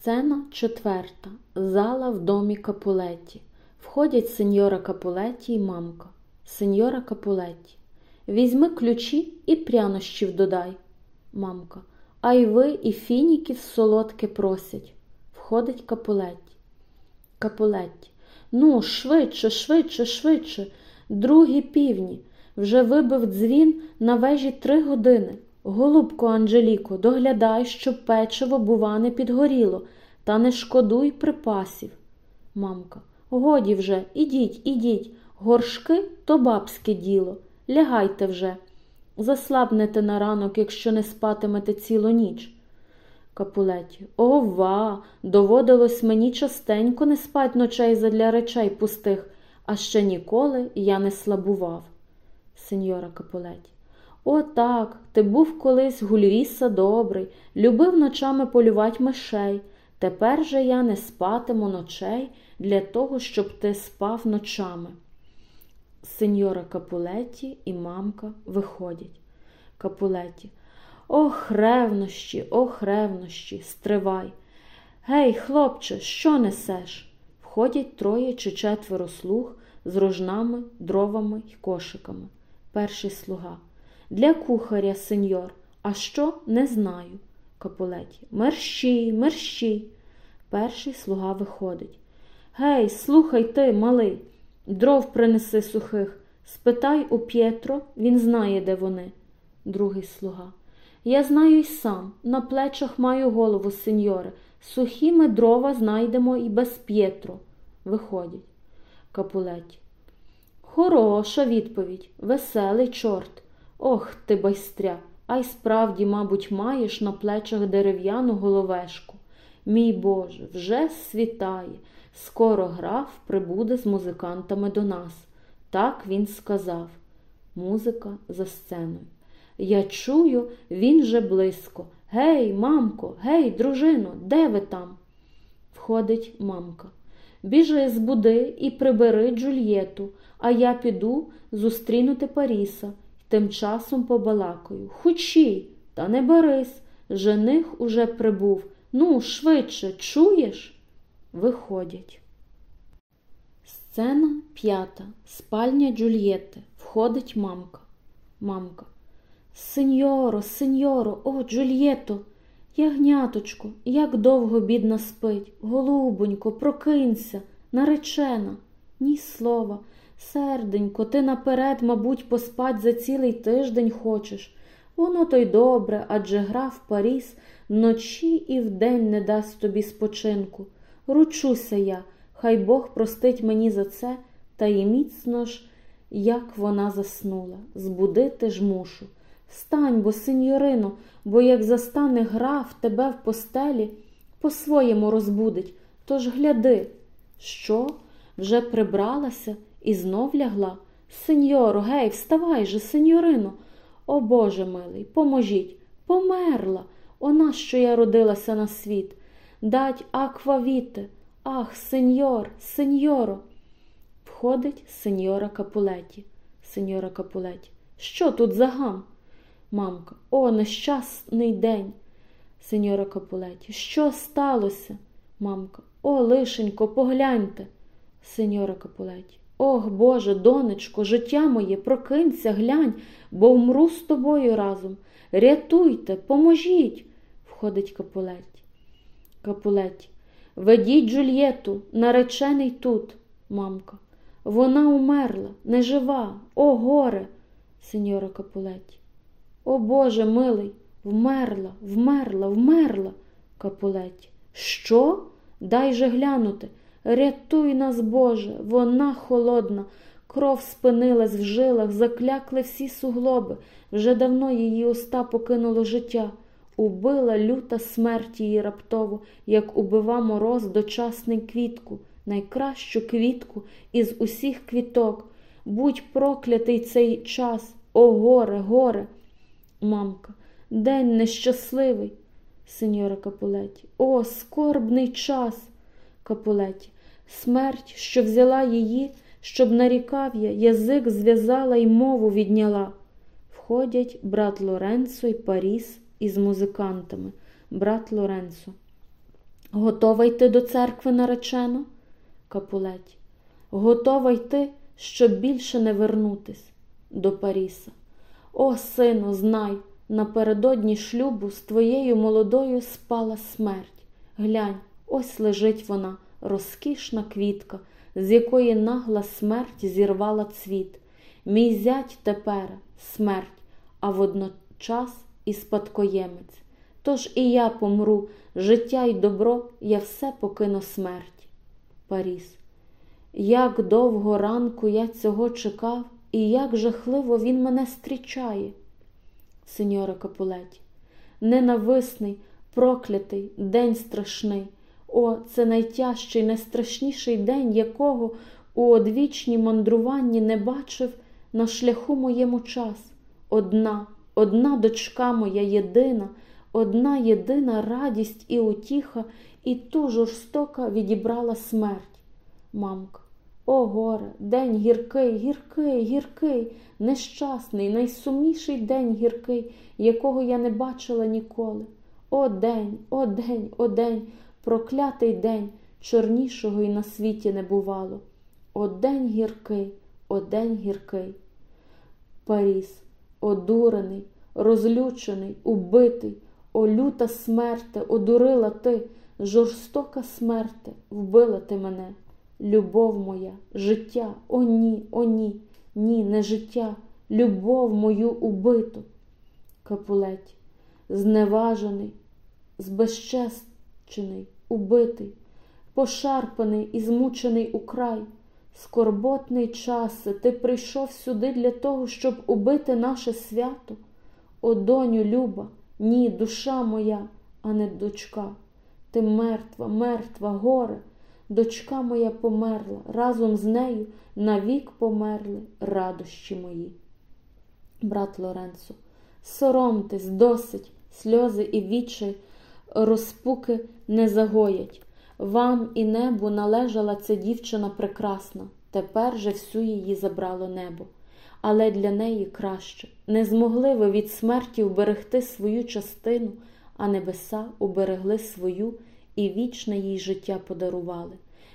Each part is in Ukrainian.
Сцена четверта. Зала в домі Капулеті. Входять сеньора Капулеті і мамка. Сеньора Капулеті. Візьми ключі і прянощів додай. Мамка. А й ви і фініків солодке просять. Входить Капулеті. Капулеті. Ну, швидше, швидше, швидше. Другі півні. Вже вибив дзвін на вежі три години. Голубко Анжеліко, доглядай, щоб печиво, бува, не підгоріло, та не шкодуй припасів. Мамка. Годі вже, ідіть, ідіть. Горшки то бабське діло. Лягайте вже. Заслабнете на ранок, якщо не спатимете цілу ніч. Капулеті. Ова, доводилось мені частенько не спать ночей задля речей пустих, а ще ніколи я не слабував. Сеньора Капулеті. О, так, ти був колись гульвіса добрий, любив ночами полювати мишей. Тепер же я не спатиму ночей для того, щоб ти спав ночами. Сеньора Капулеті і мамка виходять. Капулеті. Ох, ревнощі, ох, ревнощі, стривай. Гей, хлопче, що несеш? Входять троє чи четверо слуг з рожнами, дровами й кошиками. Перший слуга. Для кухаря, сеньор, а що не знаю. Капулеті. Мерщій, мерщій. Перший слуга виходить. Гей, слухай ти, малий, дров принеси сухих. Спитай у П'єтро, він знає, де вони. Другий слуга. Я знаю й сам, на плечах маю голову, сеньоре. Сухі ми дрова знайдемо і без П'єтро. Виходять. Капулеті. Хороша відповідь, веселий чорт. Ох ти, байстря, а й справді, мабуть, маєш на плечах дерев'яну головешку. Мій Боже, вже світає. Скоро граф прибуде з музикантами до нас. Так він сказав. Музика за сценою. Я чую, він же близько. Гей, мамко, гей, дружино, де ви там? Входить мамка. Біжи з буди і прибери Джульєту, а я піду зустрінути Паріса тим часом побалакаю. Хучій, та не берись, жених уже прибув. Ну, швидше, чуєш? Виходять. Сцена п'ята. Спальня Джульєти. Входить мамка. Мамка. Сеньоро, сеньоро, о, Джульєто, ягняточко, як довго бідна спить. Голубонько, прокинься, наречена, ні слова. Серденько, ти наперед, мабуть, поспать за цілий тиждень хочеш. Воно то й добре, адже граф Паріс вночі і вдень не дасть тобі спочинку. Ручуся я, хай Бог простить мені за це, та й міцно ж, як вона заснула. Збудити ж мушу. Стань, бо, сеньорино, бо як застане граф тебе в постелі, по-своєму розбудить. Тож гляди, що вже прибралася і знов лягла. Сеньоро, гей, вставай же, сеньорино. О Боже милий, поможіть, померла. Она, що я родилася на світ. Дать аквавіте. Ах, сеньор, сеньоро. Входить сеньора Капулеті. Сеньора Капулеті. Що тут за гам? Мамка. О, нещасний день. Сеньора Капулеті. Що сталося? Мамка. О, лишенько, погляньте. Сеньора Капулеті. Ох, Боже, донечко, життя моє, прокинься, глянь, бо вмру з тобою разом. Рятуйте, поможіть, входить Капулеті. Капулеті. Ведіть Джульєту, наречений тут, мамка. Вона умерла, не жива, о горе, сеньора Капулеті. О Боже милий, вмерла, вмерла, вмерла, Капулеті. Що? Дай же глянути. Рятуй нас, Боже, вона холодна, кров спинилась в жилах, заклякли всі суглоби. Вже давно її уста покинуло життя. Убила люта смерть її раптово, як убива мороз дочасний квітку, найкращу квітку із усіх квіток. Будь проклятий цей час, о горе, горе. Мамка, день нещасливий, сеньора Капулеті. О, скорбний час. Капулеті. Смерть, що взяла її, щоб нарікав я, язик зв'язала й мову відняла. Входять брат Лоренцо і Паріс із музикантами. Брат Лоренцо. Готова йти до церкви наречено? Капулеті. Готова йти, щоб більше не вернутись до Паріса. О, сину, знай, напередодні шлюбу з твоєю молодою спала смерть. Глянь, ось лежить вона, розкішна квітка, з якої нагла смерть зірвала цвіт. Мій зять тепер смерть, а водночас і спадкоємець. Тож і я помру, життя й добро, я все покину смерть. Паріс. Як довго ранку я цього чекав, і як жахливо він мене зустрічає. Сеньора Капулеті, ненависний, проклятий, день страшний. О, це найтяжчий, найстрашніший день, якого у одвічній мандруванні не бачив на шляху моєму час. Одна, одна дочка моя єдина, одна єдина радість і утіха, і ту жорстока відібрала смерть. Мамка, о горе, день гіркий, гіркий, гіркий, нещасний, найсумніший день гіркий, якого я не бачила ніколи. О день, о день, о день, проклятий день, чорнішого й на світі не бувало. О день гіркий, о день гіркий. Паріс, одурений, розлючений, убитий, о люта смерте, одурила ти, жорстока смерте, вбила ти мене. Любов моя, життя, о ні, о ні, ні, не життя, любов мою убиту. Капулеті, зневажений, збезчещений, убитий, пошарпаний і змучений украй. Скорботний часе, ти прийшов сюди для того, щоб убити наше свято. О, доню люба, ні, душа моя, а не дочка. Ти мертва, мертва, горе. Дочка моя померла, разом з нею навік померли радощі мої. Брат Лоренцо, соромтесь, досить, сльози і вічі розпуки не загоять. Вам і небу належала ця дівчина прекрасна, тепер же всю її забрало небо. Але для неї краще не змогли ви від смерті уберегти свою частину, а небеса уберегли свою і вічне їй життя подарували.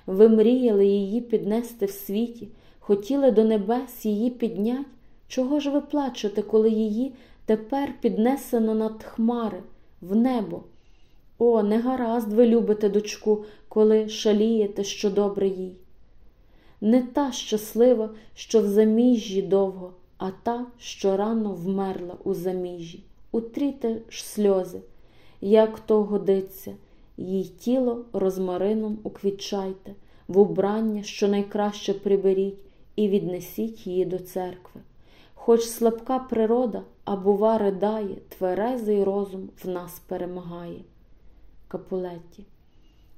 Ви мріяли її піднести в світі, хотіли до небес її піднять. Чого ж ви плачете, коли її тепер піднесено над хмари, в небо? О, не гаразд ви любите дочку, коли шалієте, що добре їй. Не та щаслива, що в заміжжі довго, а та, що рано вмерла у заміжжі. Утріте ж сльози, як то годиться, їй тіло розмарином уквітчайте, в убрання, що найкраще приберіть, і віднесіть її до церкви. Хоч слабка природа, а бува ридає, тверезий розум в нас перемагає. Капулетті.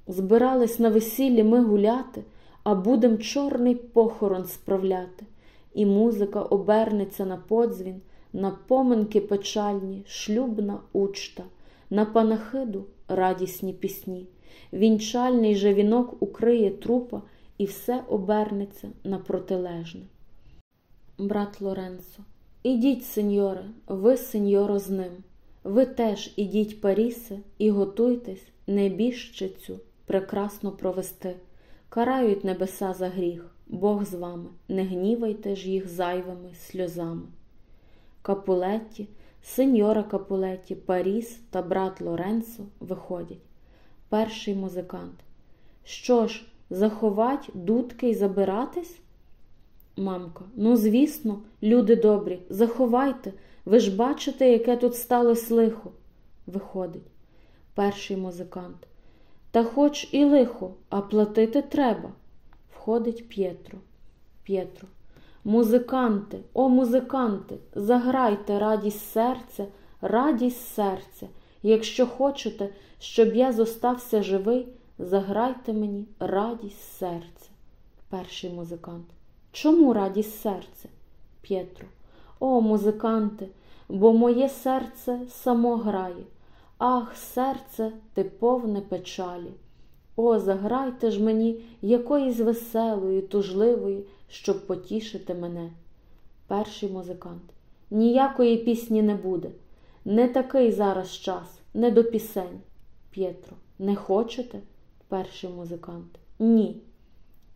Збирались на весіллі ми гуляти, а будем чорний похорон справляти, і музика обернеться на подзвін, на поминки печальні, шлюбна учта, на панахиду радісні пісні. Вінчальний же вінок укриє трупа, і все обернеться на протилежне. Брат Лоренцо, ідіть, сеньоре, ви, сеньоро, з ним. Ви теж ідіть, Парісе, і готуйтесь небіжчицю прекрасно провести. Карають небеса за гріх, Бог з вами, не гнівайте ж їх зайвими сльозами. Капулетті, сеньора Капулетті, Паріс та брат Лоренцо виходять. Перший музикант. Що ж, заховать дудки й забиратись? Мамка, ну, звісно, люди добрі, заховайте. Ви ж бачите, яке тут сталося лихо. Виходить перший музикант. Та хоч і лихо, а платити треба. Входить П'єтро. П'єтро. Музиканти, о, музиканти, заграйте радість серця, радість серця. Якщо хочете, щоб я зостався живий, заграйте мені радість серця. Перший музикант. Чому радість серця? П'єтро. О, музиканти, бо моє серце само грає. Ах, серце, ти повне печалі. О, заграйте ж мені якоїсь веселої, тужливої, щоб потішити мене. Перший музикант. Ніякої пісні не буде. Не такий зараз час, не до пісень. П'єтро. Не хочете? Перший музикант. Ні.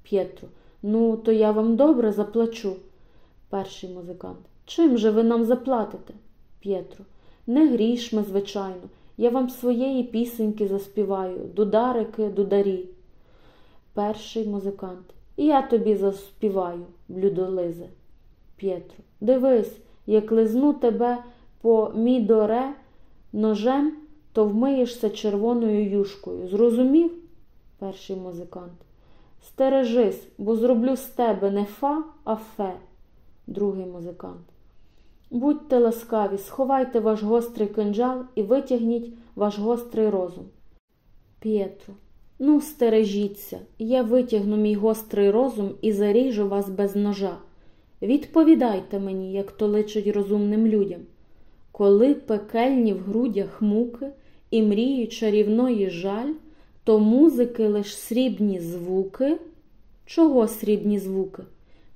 П'єтро. Ну, то я вам добре заплачу. Перший музикант. Чим же ви нам заплатите? П'єтро. Не грішми, звичайно. Я вам своєї пісеньки заспіваю, дударики, дударі. Перший музикант. Я тобі заспіваю, блюдолизе. П'єтро. Дивись, як лизну тебе по мідоре ножем, то вмиєшся червоною юшкою. Зрозумів? Перший музикант. Стережись, бо зроблю з тебе не фа, а фе. Другий музикант. Будьте ласкаві, сховайте ваш гострий кинджал і витягніть ваш гострий розум. П'єтро. Ну, стережіться, я витягну мій гострий розум і заріжу вас без ножа. Відповідайте мені, як то личить розумним людям. Коли пекельні в грудях муки і мріють чарівної жаль, то музики лиш срібні звуки. Чого срібні звуки?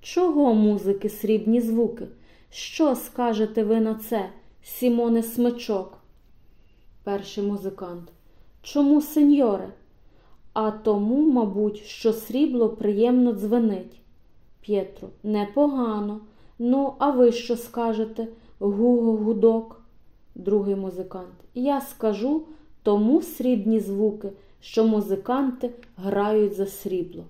Чого музики срібні звуки? Що скажете ви на це, Сімоне Смичок? Перший музикант. Чому, сеньоре? А тому, мабуть, що срібло приємно дзвенить. П'єтро, непогано. Ну, а ви що скажете? Гуго гудок. Другий музикант. Я скажу тому срібні звуки, що музиканти грають за срібло.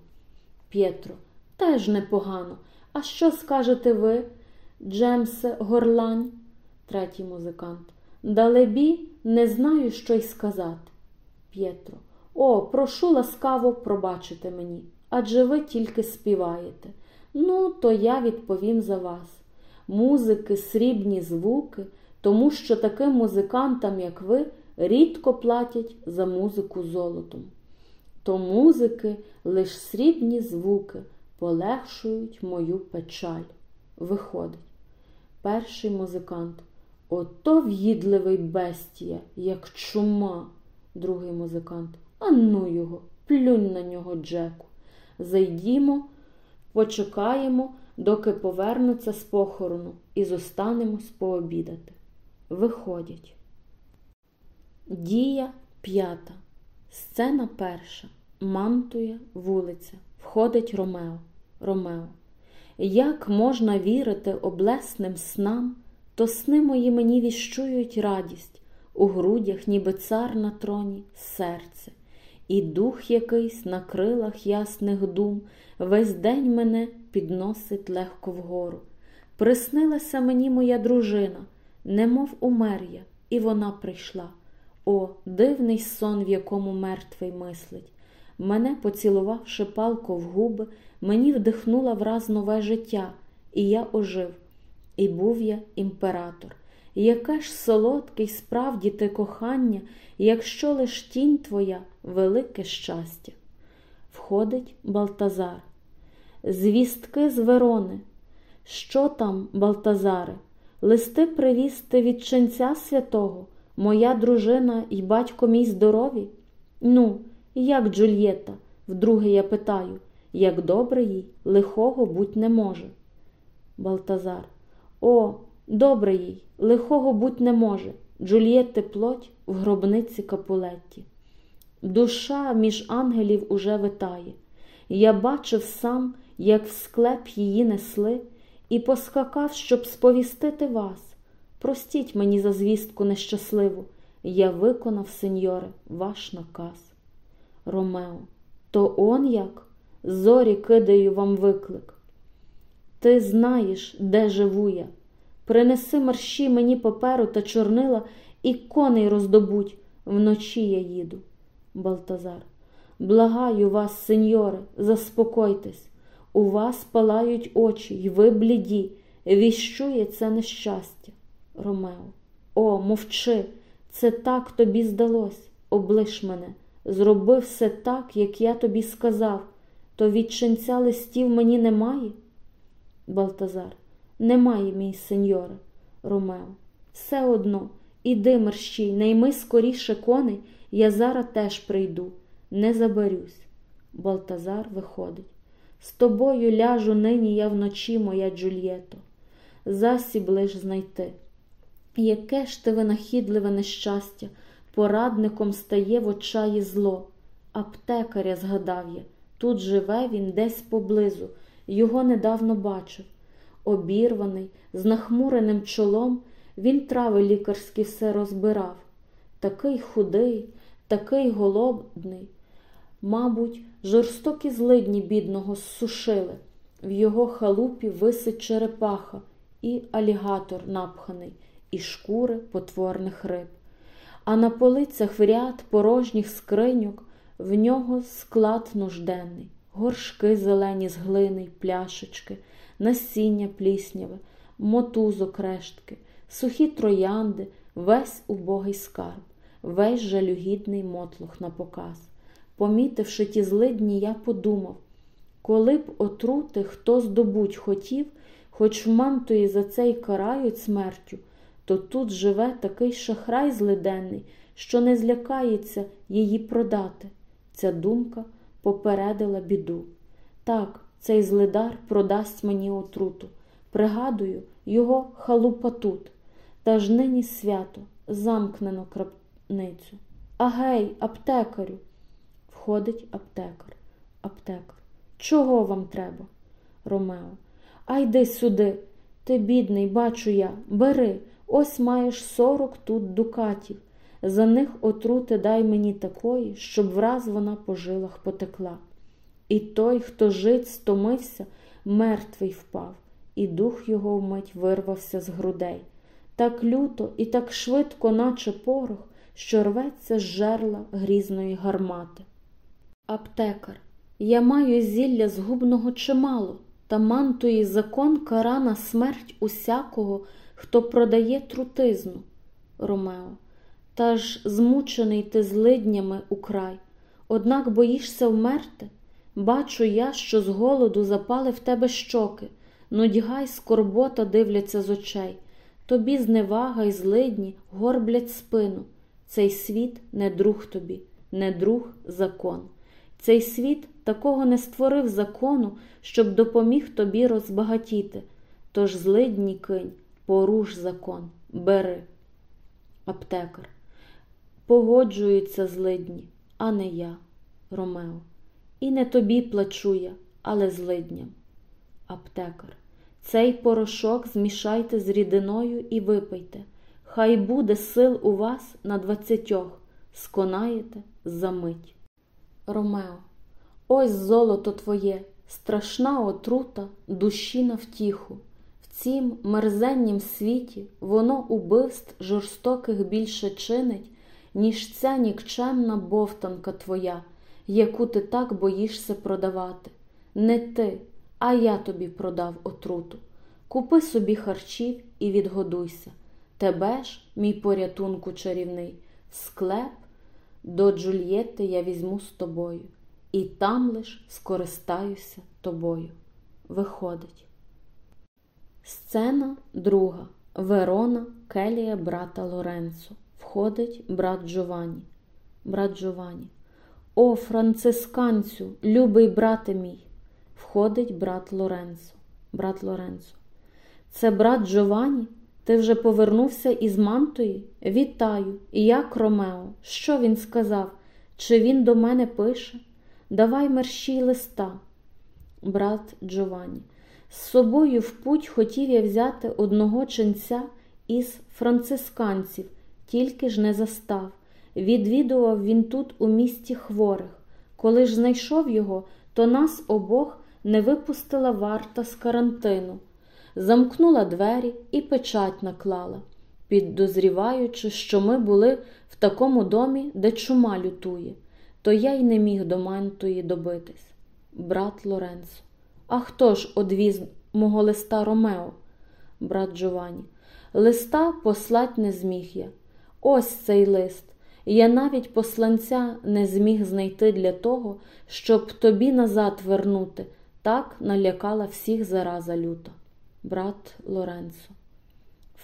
П'єтро, теж непогано. А що скажете ви, Джемсе Горлань? Третій музикант. Далебі, не знаю, що й сказати. П'єтро. О, прошу ласкаво пробачити мені, адже ви тільки співаєте. Ну, то я відповім за вас. Музики, срібні звуки, тому що таким музикантам, як ви, рідко платять за музику золотом. То музики лиш срібні звуки полегшують мою печаль. Виходить. Перший музикант. Ото в'їдливий бестія, як чума. Другий музикант. А ну його, плюнь на нього, Джеку. Зайдімо, почекаємо, доки повернуться з похорону, і зостанемось пообідати. Виходять. Дія п'ята. Сцена перша. Мантує вулиця. Входить Ромео. Ромео. Як можна вірити облесним снам, то сни мої мені віщують радість, у грудях, ніби цар на троні, серце, і дух якийсь на крилах ясних дум весь день мене підносить легко вгору. Приснилася мені моя дружина, немов умер я, і вона прийшла. О, дивний сон, в якому мертвий мислить. Мене, поцілувавши палко в губи, мені вдихнула враз нове життя, і я ожив, і був я імператор. Яке ж солодке й справді ти кохання, якщо лиш тінь твоя велике щастя. Входить Балтазар. Звістки з Верони. Що там, Балтазаре? Листи привіз ти від ченця святого, моя дружина і батько мій здорові? Ну, як Джульєта? Вдруге я питаю, як добре їй, лихого будь не може. Балтазар. О, добре їй, лихого будь не може. Джульєтти плоть в гробниці Капулетті. Душа між ангелів уже витає. Я бачив сам, як в склеп її несли, і поскакав, щоб сповістити вас. Простіть мені за звістку нещасливу, я виконав, сеньоре, ваш наказ. Ромео, то он як? Зорі кидаю вам виклик. Ти знаєш, де живу я. Принеси марші мені паперу та чорнила і коней роздобудь, вночі я їду. Балтазар. Благаю вас, сеньоре, заспокойтесь. У вас палають очі, й ви бліді, віщує це нещастя. Ромео. О, мовчи, це так тобі здалось. Облиш мене. Зроби все так, як я тобі сказав, то від ченця листів мені немає. Балтазар. Немає, мій сеньоре. Ромео. Все одно, іди мерщій, найми скоріше коней, я зараз теж прийду, не заберюсь. Балтазар виходить. З тобою ляжу нині я вночі, моя Джульєто. Засіб лиш знайти. Яке ж ти винахідливе нещастя, порадником стає в очаї зло. Аптекаря згадав я, тут живе він десь поблизу, його недавно бачив. Обірваний, з нахмуреним чолом, він трави лікарські все розбирав. Такий худий, такий голодний. Мабуть, жорстокі злидні бідного зсушили. В його халупі висить черепаха і алігатор напханий, і шкури потворних риб. А на полицях в ряд порожніх скриньок в нього склад нужденний, горшки зелені з глини й пляшечки, насіння плісняве, мотузок рештки, сухі троянди, весь убогий скарб, весь жалюгідний мотлох на показ. Помітивши ті злидні, я подумав, коли б отрути хто здобуть хотів, хоч в мантуї за це й карають смертю, то тут живе такий шахрай злиденний, що не злякається її продати. Ця думка попередила біду. Так, цей злидар продасть мені отруту. Пригадую, його халупа тут, та ж нині свято, замкнено крапницю. Агей, аптекарю. Входить аптекар. Аптекар. Чого вам треба? Ромео. А йди сюди. Ти, бідний, бачу я, бери, ось маєш сорок тут дукатів. За них отрути дай мені такої, щоб враз вона по жилах потекла. І той, хто жить, стомився, мертвий впав, і дух його вмить вирвався з грудей. Так люто і так швидко, наче порох, що рветься з жерла грізної гармати. Аптекар, я маю зілля згубного чимало, та мантуї закон кара на смерть усякого, хто продає трутизну. Ромео, та ж змучений ти злиднями украй, однак боїшся вмерти. Бачу я, що з голоду запали в тебе щоки, нудьга й скорбота дивляться з очей. Тобі зневага й злидні горблять спину. Цей світ не друг тобі, не друг закон. Цей світ такого не створив закону, щоб допоміг тобі розбагатіти. Тож злидні кинь, поруш закон, бери. Аптекар. Погоджуються злидні, а не я, Ромео. І не тобі плачу я, але злидням. Аптекар. Цей порошок змішайте з рідиною і випийте. Хай буде сил у вас на двадцятьох, сконаєте за мить. Ромео, ось золото твоє, страшна отрута душі на втіху. В цім мерзеннім світі воно убивств жорстоких більше чинить, ніж ця нікчемна бовтанка твоя, яку ти так боїшся продавати. Не ти, а я тобі продав отруту. Купи собі харчів і відгодуйся. Тебе ж, мій порятунку чарівний, склеп до Джульєти я візьму з тобою, і там лиш скористаюся тобою. Виходить. Сцена друга. Верона, келія брата Лоренцо. Входить брат Джованні. Брат Джованні. О, францисканцю, любий брате мій. Входить брат Лоренцо. Брат Лоренцо. Це брат Джованні? Ти вже повернувся із Мантої? Вітаю. Як Ромео? Що він сказав? Чи він до мене пише? Давай мерщій листа. Брат Джованні. З собою в путь хотів я взяти одного ченця із францисканців, тільки ж не застав. Відвідував він тут у місті хворих. Коли ж знайшов його, то нас обох не випустила варта з карантину замкнула двері і печать наклала, підозріваючи, що ми були в такому домі, де чума лютує, то я й не міг до мантої добитись. Брат Лоренцо. А хто ж одвіз мого листа Ромео? Брат Джованні. Листа послать не зміг я. Ось цей лист. Я навіть посланця не зміг знайти для того, щоб тобі назад вернути. Так налякала всіх зараза люта брат Лоренцо.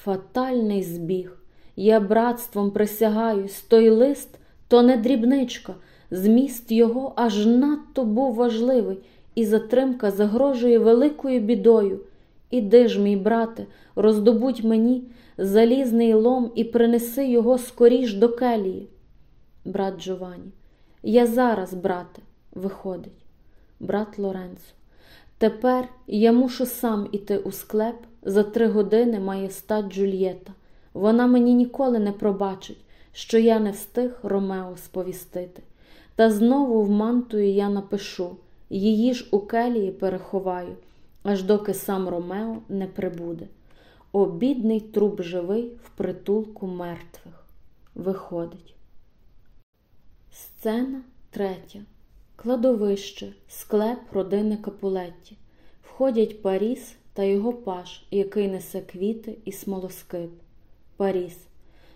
Фатальний збіг. Я братством присягаюсь, той лист то не дрібничка, зміст його аж надто був важливий, і затримка загрожує великою бідою. Іди ж, мій брате, роздобудь мені залізний лом і принеси його скоріш до келії. брат Джованні. Я зараз, брате, виходить, брат Лоренцо. Тепер я мушу сам іти у склеп. За три години має стать Джульєта. Вона мені ніколи не пробачить, що я не встиг Ромео сповістити. Та знову в мантую я напишу, її ж у келії переховаю, аж доки сам Ромео не прибуде. О, бідний труп живий в притулку мертвих. Виходить. Сцена третя. Кладовище, склеп родини Капулетті. Входять Паріс та його паш, який несе квіти і смолоскип. Паріс.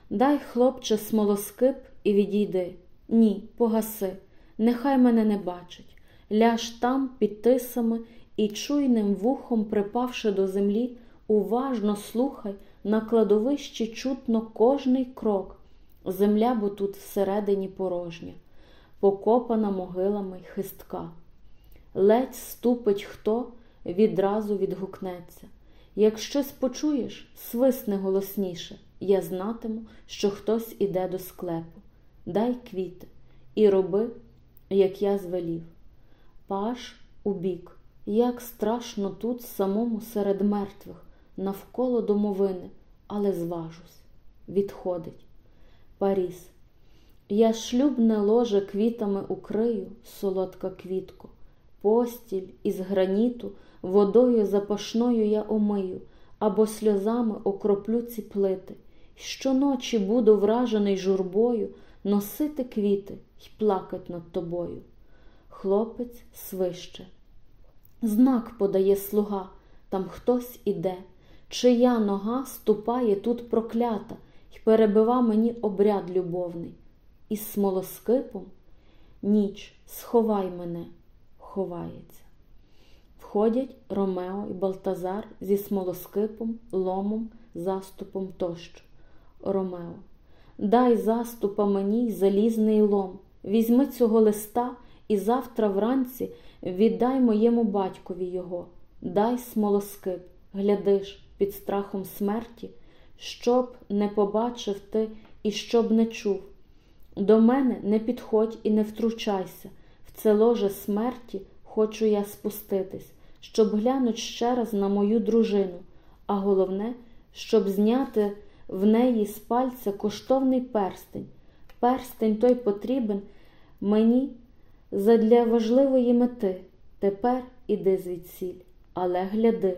Дай, хлопче, смолоскип і відійди. Ні, погаси, нехай мене не бачить. Ляж там під тисами і чуйним вухом, припавши до землі, уважно слухай, на кладовищі чутно кожний крок. Земля, бо тут всередині порожня, покопана могилами хистка. Ледь ступить хто, відразу відгукнеться. Як щось почуєш, свисни голосніше, я знатиму, що хтось іде до склепу. Дай квіти і роби, як я звелів. Паш убік, як страшно тут, самому серед мертвих, навколо домовини, але зважусь, відходить. Паріс. Я шлюбне ложе квітами укрию, солодка квітко, постіль із граніту, водою запашною я омию, або сльозами окроплю ці плити. Щоночі буду вражений журбою носити квіти й плакать над тобою. Хлопець свище. Знак подає слуга, там хтось іде, чия нога ступає тут проклята й перебива мені обряд любовний. Із смолоскипом ніч, сховай мене, ховається. Входять Ромео і Балтазар зі смолоскипом, ломом, заступом тощо. Ромео, дай заступа мені залізний лом. Візьми цього листа і завтра вранці віддай моєму батькові його, дай смолоскип, глядиш, під страхом смерті, щоб не побачив ти і щоб не чув. До мене не підходь і не втручайся, в це ложе смерті хочу я спуститись, щоб глянуть ще раз на мою дружину, а головне, щоб зняти в неї з пальця коштовний перстень. Перстень той потрібен мені задля важливої мети. Тепер іди звідсіль, але гляди.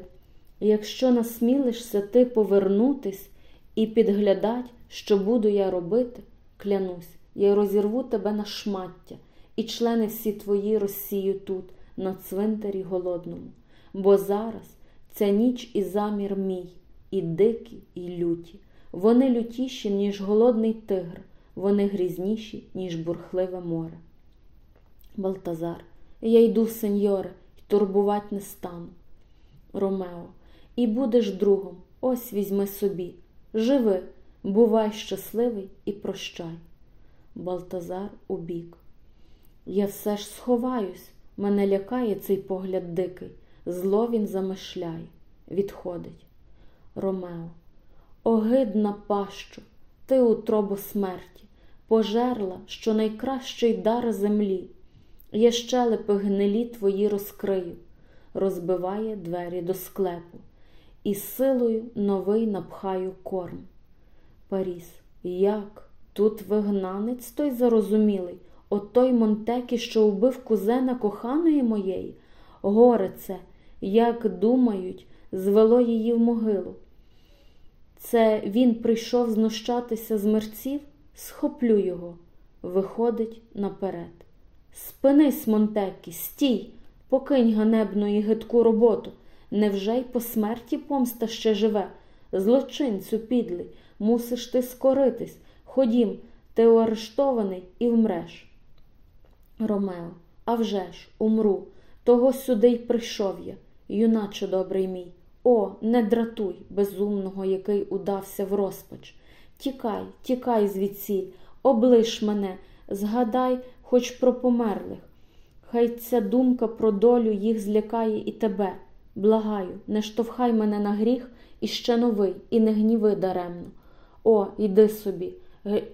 Якщо насмілишся ти повернутись і підглядать, що буду я робити, клянусь, я розірву тебе на шмаття, і члени всі твої розсію тут, на цвинтарі голодному. Бо зараз ця ніч і замір мій, і дикі, і люті. Вони лютіші, ніж голодний тигр, вони грізніші, ніж бурхливе море. Балтазар, я йду, сеньоре, й турбувать не стану. Ромео, і будеш другом, ось візьми собі. Живи, бувай щасливий і прощай. Балтазар убік. Я все ж сховаюсь, мене лякає цей погляд дикий, зло він замишляє, відходить. Ромео, огидна пащо, ти утробу смерті, пожерла, що найкращий дар землі. Я щелепи гнилі твої розкрию, розбиває двері до склепу, і силою новий напхаю корм. Паріс, як? Тут вигнанець той зарозумілий, от той Монтекі, що убив кузена коханої моєї, горе це, як думають, звело її в могилу. Це він прийшов знущатися з мерців, схоплю його, виходить наперед. Спинись, Монтекі, стій, покинь ганебну і гидку роботу. Невже й по смерті помста ще живе? Злочинцю підлий, мусиш ти скоритись. Ходім, ти арештований і вмреш. Ромео, а вже ж, умру, того сюди й прийшов я, юначе добрий мій. О, не дратуй, безумного, який удався в розпач. Тікай, тікай звідсіль, облиш мене, згадай хоч про померлих. Хай ця думка про долю їх злякає і тебе. Благаю, не штовхай мене на гріх і ще новий, і не гніви даремно. О, йди собі,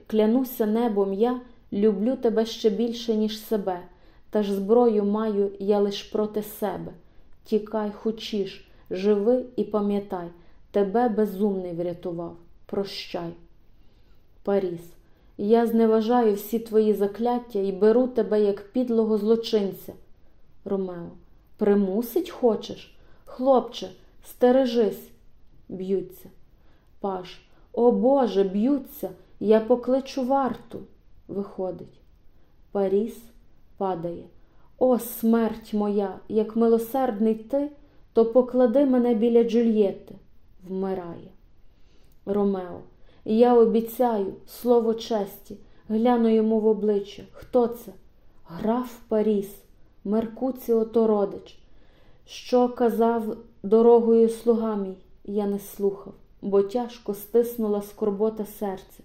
клянуся небом я, люблю тебе ще більше, ніж себе, та ж зброю маю я лиш проти себе. Тікай, хочеш, живи і пам'ятай, тебе безумний врятував. Прощай. Паріс, я зневажаю всі твої закляття і беру тебе як підлого злочинця. Ромео, примусить хочеш? Хлопче, стережись, б'ються. Паш, о Боже, б'ються, я покличу варту. Виходить. Паріс падає. О, смерть моя, як милосердний ти, то поклади мене біля Джульєти. Вмирає. Ромео, я обіцяю, слово честі, гляну йому в обличчя. Хто це? Граф Паріс, Меркуціо то родич. Що казав дорогою слуга я не слухав, бо тяжко стиснула скорбота серце.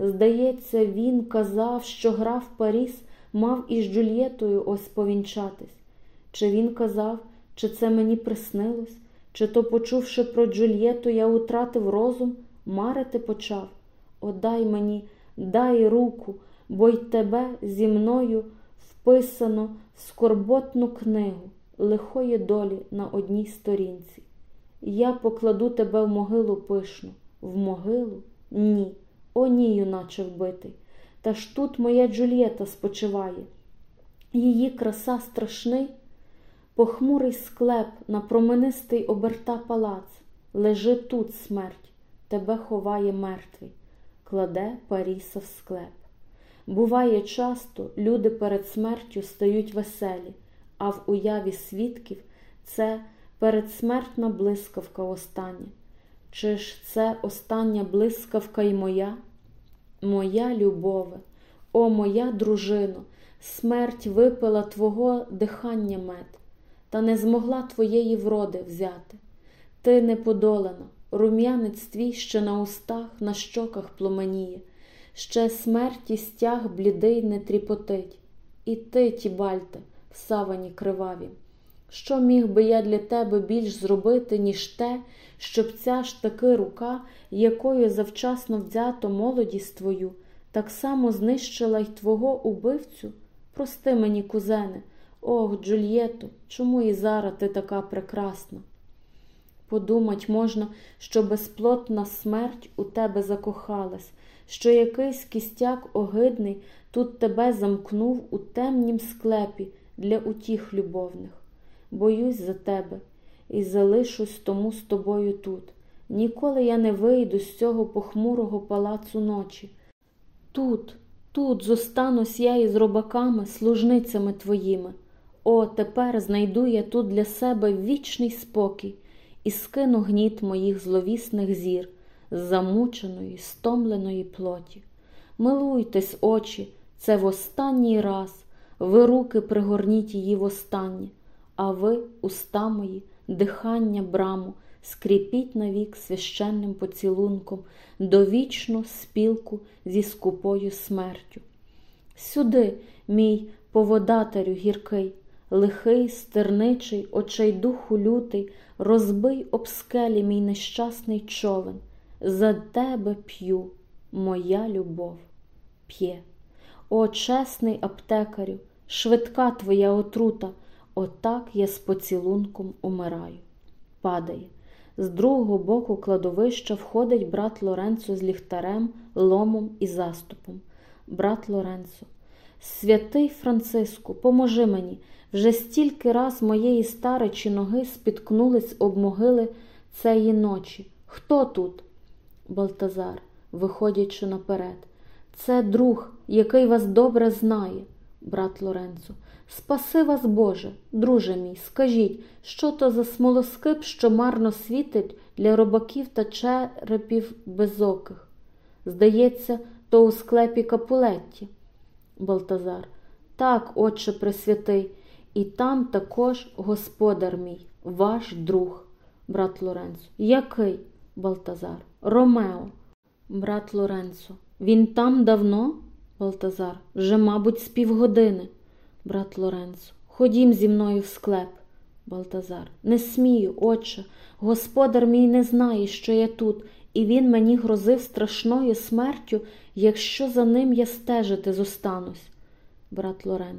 Здається, він казав, що граф Паріс мав із Джульєтою ось повінчатись. Чи він казав, чи це мені приснилось, чи то, почувши про Джульєту, я утратив розум, марити почав. О, дай мені, дай руку, бо й тебе зі мною вписано в скорботну книгу лихої долі на одній сторінці. Я покладу тебе в могилу пишну, в могилу? Ні. О, ні, юначе вбитий. Та ж тут моя Джульєта спочиває. Її краса страшний, похмурий склеп на променистий оберта палац. Лежи тут, смерть, тебе ховає мертвий, кладе Паріса в склеп. Буває, часто люди перед смертю стають веселі, а в уяві свідків це передсмертна блискавка остання. Чи ж це остання блискавка й моя? Моя любове, о моя дружино, смерть випила твого дихання мед, та не змогла твоєї вроди взяти. Ти не подолана, рум'янець твій ще на устах, на щоках пломеніє, ще смерті стяг блідий не тріпотить. І ти, Тібальте, в савані криваві. Що міг би я для тебе більш зробити, ніж те, щоб ця ж таки рука, якою завчасно взято молодість твою, так само знищила й твого убивцю? Прости мені, кузене, ох, Джульєту, чому і зараз ти така прекрасна? Подумать можна, що безплотна смерть у тебе закохалась, що якийсь кістяк огидний тут тебе замкнув у темнім склепі для утіх любовних. Боюсь за тебе і залишусь тому з тобою тут. Ніколи я не вийду з цього похмурого палацу ночі. Тут, тут зостанусь я із робаками, служницями твоїми. О, тепер знайду я тут для себе вічний спокій і скину гніт моїх зловісних зір, з замученої, стомленої плоті. Милуйтесь, очі, це в останній раз, ви руки пригорніть її востаннє, а ви, уста мої, дихання браму, скріпіть навік священним поцілунком довічну спілку зі скупою смертю. Сюди, мій поводатарю гіркий, лихий, стерничий, очайдуху лютий, розбий об скелі мій нещасний човен. За тебе п'ю, моя любов, п'є. О, чесний аптекарю, швидка твоя отрута, отак я з поцілунком умираю. Падає. З другого боку кладовища входить брат Лоренцо з ліхтарем, ломом і заступом. Брат Лоренцо, святий Франциску, поможи мені. Вже стільки раз моєї старечі ноги спіткнулись об могили цієї ночі. Хто тут? Балтазар, виходячи наперед. Це друг, який вас добре знає, брат Лоренцо. Спаси вас, Боже, друже мій, скажіть, що то за смолоскип, що марно світить для робаків та черепів безоких? Здається, то у склепі Капулетті. Балтазар. Так, отче Пресвятий, і там також господар мій, ваш друг, брат Лоренцо. Який? Балтазар. Ромео. Брат Лоренцо. Він там давно? Балтазар. Вже, мабуть, з півгодини. Брат Лоренцо. Ходім зі мною в склеп. Балтазар. Не смію, отче. Господар мій не знає, що я тут, і він мені грозив страшною смертю, якщо за ним я стежити зостанусь. Брат Лоренцо.